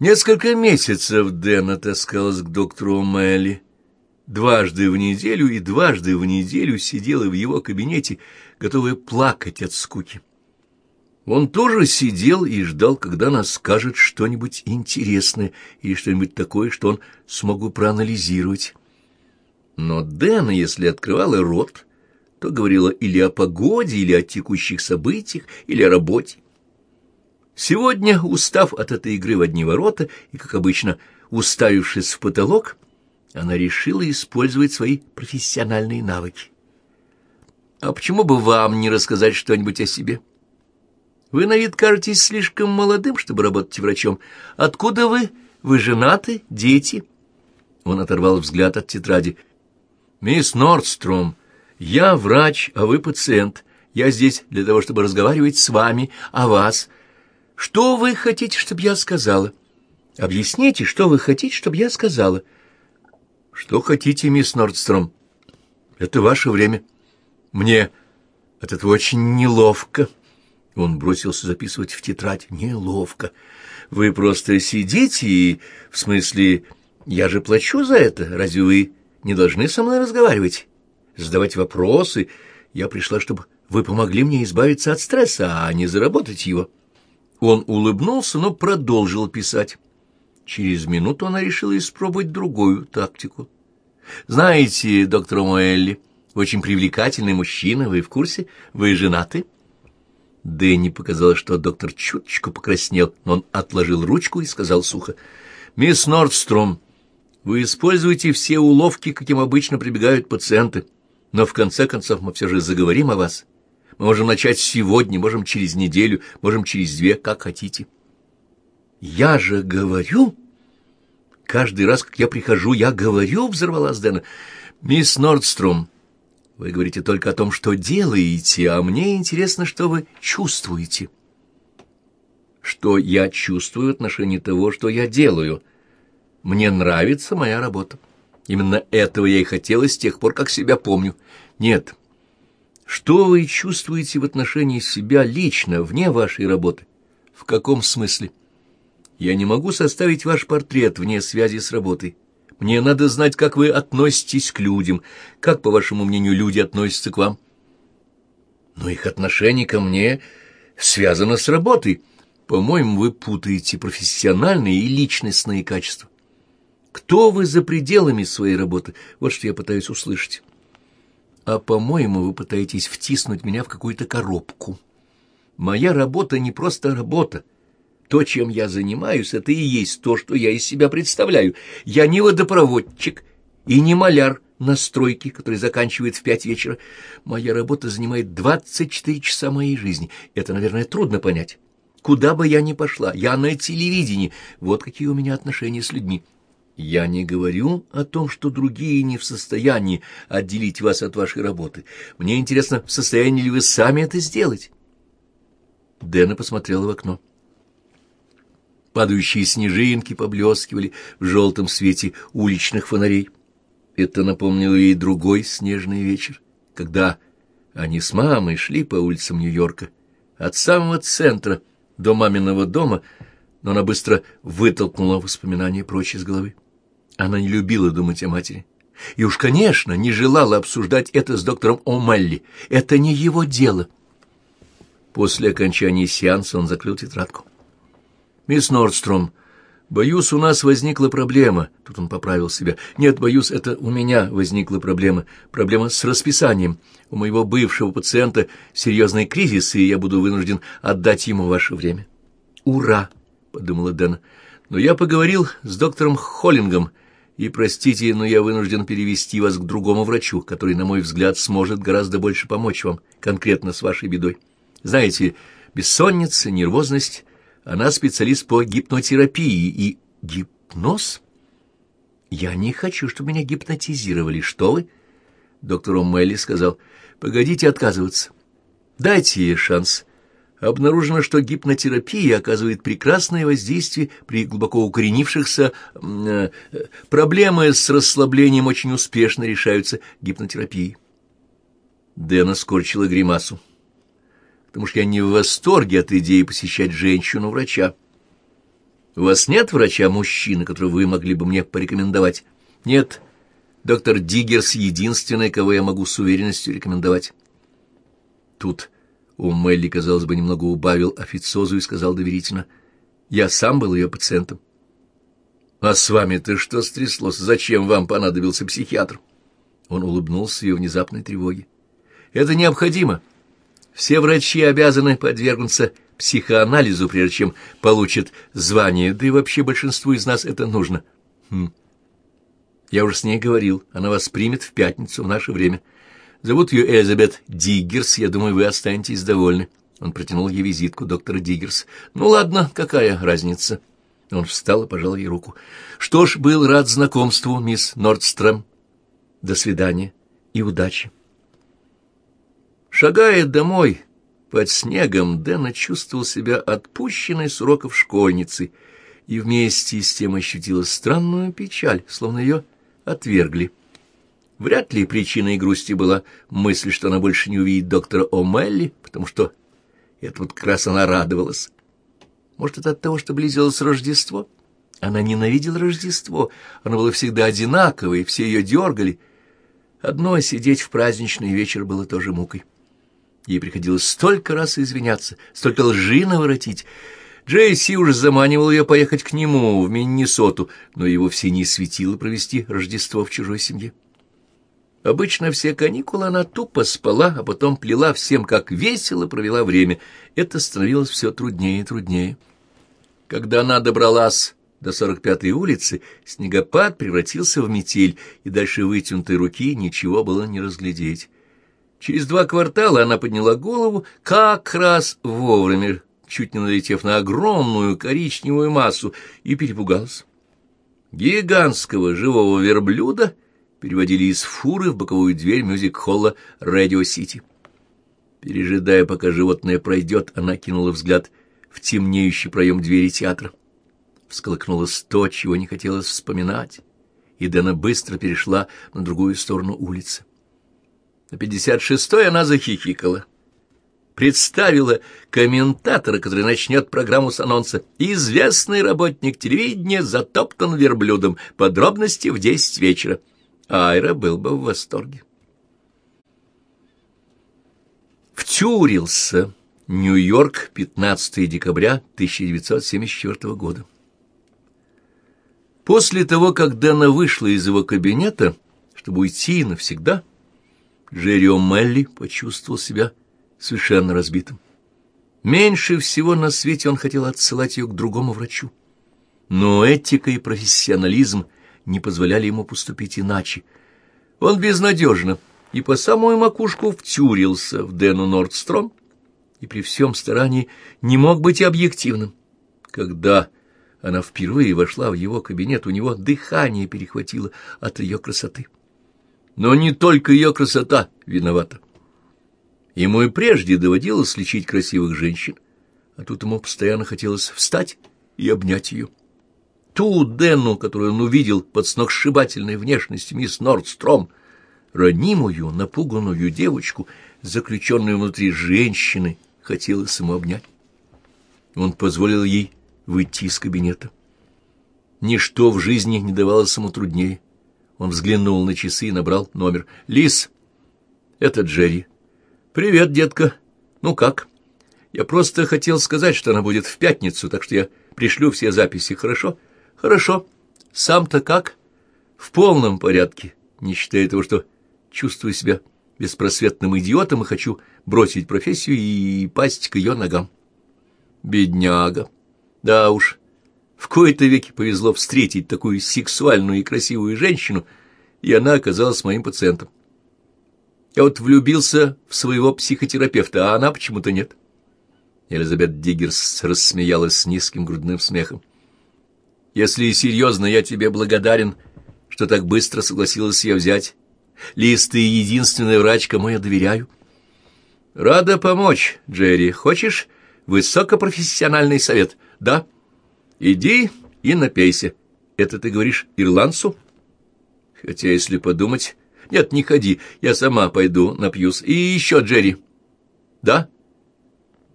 Несколько месяцев Дэна таскалась к доктору Мелли. Дважды в неделю и дважды в неделю сидела в его кабинете, готовая плакать от скуки. Он тоже сидел и ждал, когда она скажет что-нибудь интересное или что-нибудь такое, что он смог проанализировать. Но Дэна, если открывала рот, то говорила или о погоде, или о текущих событиях, или о работе. Сегодня, устав от этой игры в одни ворота и, как обычно, уставившись в потолок, она решила использовать свои профессиональные навыки. «А почему бы вам не рассказать что-нибудь о себе? Вы на вид кажетесь слишком молодым, чтобы работать врачом. Откуда вы? Вы женаты? Дети?» Он оторвал взгляд от тетради. «Мисс Нордстром, я врач, а вы пациент. Я здесь для того, чтобы разговаривать с вами о вас». Что вы хотите, чтобы я сказала? Объясните, что вы хотите, чтобы я сказала? Что хотите, мисс Нордстром? Это ваше время. Мне от этого очень неловко. Он бросился записывать в тетрадь. Неловко. Вы просто сидите и... В смысле, я же плачу за это. Разве вы не должны со мной разговаривать? Задавать вопросы. Я пришла, чтобы вы помогли мне избавиться от стресса, а не заработать его. Он улыбнулся, но продолжил писать. Через минуту она решила испробовать другую тактику. «Знаете, доктор Моэлли, очень привлекательный мужчина, вы в курсе? Вы женаты?» Дэнни показалось, что доктор чуточку покраснел, но он отложил ручку и сказал сухо. «Мисс Нордстром, вы используете все уловки, каким обычно прибегают пациенты, но в конце концов мы все же заговорим о вас. Мы можем начать сегодня, можем через неделю, можем через две, как хотите. Я же говорю... Каждый раз, как я прихожу, я говорю, — взорвалась Дэна. Мисс Нордстром, вы говорите только о том, что делаете, а мне интересно, что вы чувствуете. Что я чувствую в отношении того, что я делаю. Мне нравится моя работа. Именно этого я и хотела с тех пор, как себя помню. Нет, — что вы чувствуете в отношении себя лично, вне вашей работы? В каком смысле? Я не могу составить ваш портрет вне связи с работой. Мне надо знать, как вы относитесь к людям, как, по вашему мнению, люди относятся к вам. Но их отношение ко мне связано с работой. По-моему, вы путаете профессиональные и личностные качества. Кто вы за пределами своей работы? Вот что я пытаюсь услышать. А, по-моему, вы пытаетесь втиснуть меня в какую-то коробку. Моя работа не просто работа. То, чем я занимаюсь, это и есть то, что я из себя представляю. Я не водопроводчик и не маляр на стройке, который заканчивает в пять вечера. Моя работа занимает 24 часа моей жизни. Это, наверное, трудно понять. Куда бы я ни пошла, я на телевидении. Вот какие у меня отношения с людьми. Я не говорю о том, что другие не в состоянии отделить вас от вашей работы. Мне интересно, в состоянии ли вы сами это сделать? Дэна посмотрела в окно. Падающие снежинки поблескивали в желтом свете уличных фонарей. Это напомнило ей другой снежный вечер, когда они с мамой шли по улицам Нью-Йорка от самого центра до маминого дома, но она быстро вытолкнула воспоминания прочь из головы. Она не любила думать о матери. И уж, конечно, не желала обсуждать это с доктором О'Малли. Это не его дело. После окончания сеанса он закрыл тетрадку. «Мисс Нордстром, боюсь, у нас возникла проблема». Тут он поправил себя. «Нет, боюсь, это у меня возникла проблема. Проблема с расписанием. У моего бывшего пациента серьезный кризис, и я буду вынужден отдать ему ваше время». «Ура!» — подумала Дэна. «Но я поговорил с доктором Холлингом» и простите, но я вынужден перевести вас к другому врачу, который, на мой взгляд, сможет гораздо больше помочь вам конкретно с вашей бедой. Знаете, бессонница, нервозность, она специалист по гипнотерапии и гипноз. Я не хочу, чтобы меня гипнотизировали. Что вы? Доктор О'Мелли сказал, погодите отказываться. Дайте ей шанс. Обнаружено, что гипнотерапия оказывает прекрасное воздействие при глубоко укоренившихся э, проблемы с расслаблением очень успешно решаются гипнотерапией. Дэна скорчила гримасу. Потому что я не в восторге от идеи посещать женщину-врача. У вас нет врача-мужчины, которого вы могли бы мне порекомендовать? Нет. Доктор Диггерс — единственный, кого я могу с уверенностью рекомендовать. Тут у Мелли, казалось бы, немного убавил официозу и сказал доверительно. Я сам был ее пациентом. «А с вами-то что стряслось? Зачем вам понадобился психиатр?» Он улыбнулся ее внезапной тревоге. «Это необходимо. Все врачи обязаны подвергнуться психоанализу, прежде чем получат звание, да и вообще большинству из нас это нужно. Хм. Я уже с ней говорил, она вас примет в пятницу в наше время. Зовут ее Элизабет Диггерс, я думаю, вы останетесь довольны». Он протянул ей визитку доктора Диггерс. «Ну ладно, какая разница?» Он встал и пожал ей руку. «Что ж, был рад знакомству, мисс Нордстром. До свидания и удачи». Шагая домой под снегом, Дэна чувствовал себя отпущенной с уроков школьницей и вместе с тем ощутила странную печаль, словно ее отвергли. Вряд ли причиной грусти была мысль, что она больше не увидит доктора О'Мелли, потому что это вот как раз она радовалась. Может, это от того, что близилось Рождество? Она ненавидела Рождество, оно было всегда одинаковое, все ее дергали. Одно сидеть в праздничный вечер было тоже мукой. Ей приходилось столько раз извиняться, столько лжи наворотить. Джейси уже заманивал ее поехать к нему в Миннесоту, но его все не светило провести Рождество в чужой семье. Обычно все каникулы она тупо спала, а потом плела всем, как весело провела время. Это становилось все труднее и труднее. Когда она добралась до 45-й улицы, снегопад превратился в метель, и дальше вытянутой руки ничего было не разглядеть. Через два квартала она подняла голову как раз вовремя, чуть не налетев на огромную коричневую массу, и перепугалась. Гигантского живого верблюда — переводили из фуры в боковую дверь мюзик-холла «Радио-Сити». Пережидая, пока животное пройдет, она кинула взгляд в темнеющий проем двери театра. Всколыхнулось то, чего не хотелось вспоминать, и Дэна быстро перешла на другую сторону улицы. На пятьдесят шестой она захихикала. Представила комментатора, который начнет программу с анонса «Известный работник телевидения затоптан верблюдом. Подробности в десять вечера». Айра был бы в восторге. Втюрился. Нью-Йорк, 15 декабря 1974 года. После того, как Дэна вышла из его кабинета, чтобы уйти навсегда, Джерри О'Мелли почувствовал себя совершенно разбитым. Меньше всего на свете он хотел отсылать ее к другому врачу. Но этика и профессионализм — не позволяли ему поступить иначе. Он безнадежно и по самую макушку втюрился в Дэну Нордстром и при всем старании не мог быть объективным. Когда она впервые вошла в его кабинет, у него дыхание перехватило от ее красоты. Но не только ее красота виновата. Ему и прежде доводилось лечить красивых женщин, а тут ему постоянно хотелось встать и обнять ее ту Денну, которую он увидел под сногсшибательной внешностью мисс Нордстром, ранимую, напуганную девочку, заключенную внутри женщины, хотелось ему обнять. Он позволил ей выйти из кабинета. Ничто в жизни не давалось ему труднее. Он взглянул на часы и набрал номер. «Лис, это Джерри». «Привет, детка. Ну как?» «Я просто хотел сказать, что она будет в пятницу, так что я пришлю все записи, хорошо?» Хорошо. Сам-то как? В полном порядке, не считая того, что чувствую себя беспросветным идиотом и хочу бросить профессию и пасть к ее ногам. Бедняга. Да уж, в кои-то веки повезло встретить такую сексуальную и красивую женщину, и она оказалась моим пациентом. Я вот влюбился в своего психотерапевта, а она почему-то нет. Элизабет Диггерс рассмеялась с низким грудным смехом. Если серьезно, я тебе благодарен, что так быстро согласилась ее взять. Лиз, ты единственный врач, кому я доверяю. Рада помочь, Джерри. Хочешь высокопрофессиональный совет? Да. Иди и напейся. Это ты говоришь ирландцу? Хотя, если подумать... Нет, не ходи, я сама пойду напьюсь. И еще, Джерри. Да?